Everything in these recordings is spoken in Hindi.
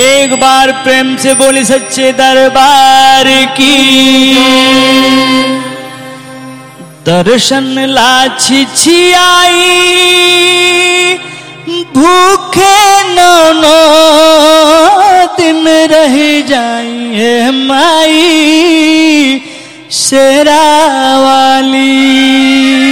एक बार प्रेम से बोली सच्चे दरबार की, दर्शन लाछी छियाई, भूखे नौनो दिन रह जाइए माई, शेरा वाली।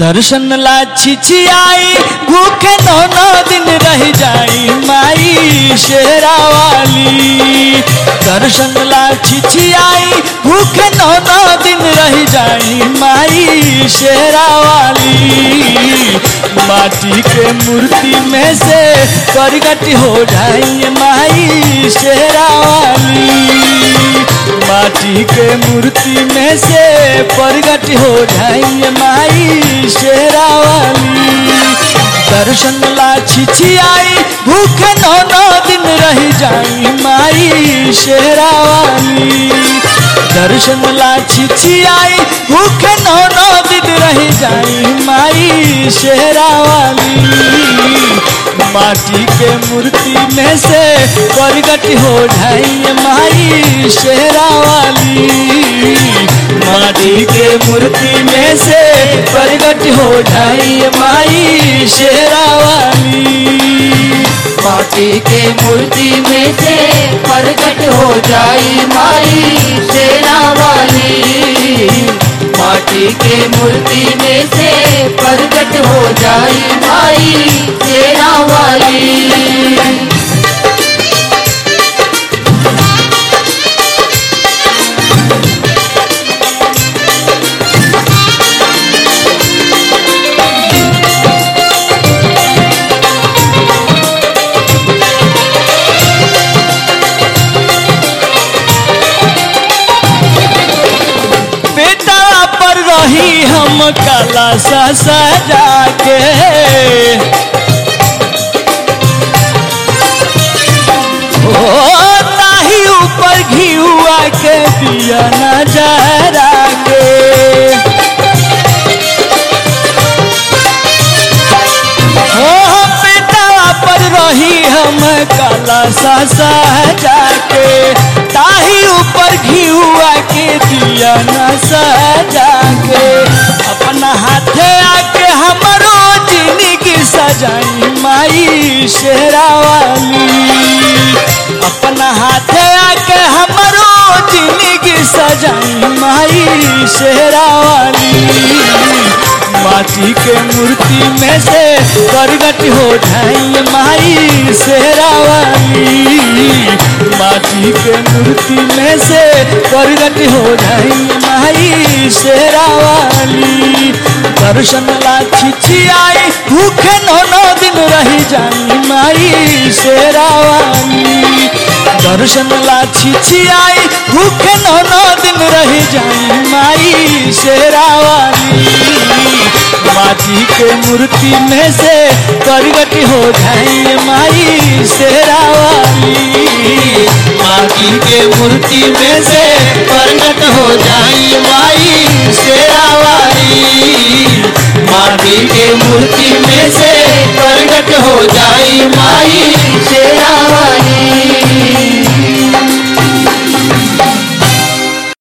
दर्शन ला छिछियाई भूखे नौ नौ दिन रह जाई माई शेरा वाली। दर्शन ला छिछियाई भूखे नौ नौ दिन रह जाई माई शेरा वाली। माटी के मूर्ति में से प्रगट हो जाई माई शेरा वाली। माटी के मूर्ति में से प्रगट हो जाई माई शेरा वाली दर्शन ला छिछियाई भूख नौ नौ दिन रह जाई माई शेरा वाली दर्शन ला छिछियाई भूख नौ नौ दिन रह जाई माई शेरा वाली माटी के मूर्ति में से प्रगट हो जाई माई शेरा वाली। माटी के मूर्ति में से प्रगट हो जाई माई शेरा वाली। माटी के मूर्ति में से प्रकट हो जाई माई शेरा वाली। माटी के मूर्ति में से प्रकट हो जाई माई पर हम काला सा सजा के। ताही ऊपर घिउआ के दिया नजरा के। ओ बेटा पर रही हम काला सा सजा के। ताही ऊपर घिउआ के दिया न सजा माई शेरा वाली अपना हाथ आके हमरो ज़िंदगी सजाई माई शेरा वाली माटी के मूर्ति में से प्रगट हो जाई माई शेरा वाली माटी के मूर्ति में से प्रगट हो जाई माई शेरा वाली दर्शन ला छिछियाई भूखे नौ रह माई शेरा वाली दर्शन ला छिछियाई भूखे नौ नौ दिन रह जाई माई शेरा वाली माटी के मूर्ति में से प्रगट हो जाए माई शेरा वाली माटी के मूर्ति में से प्रगट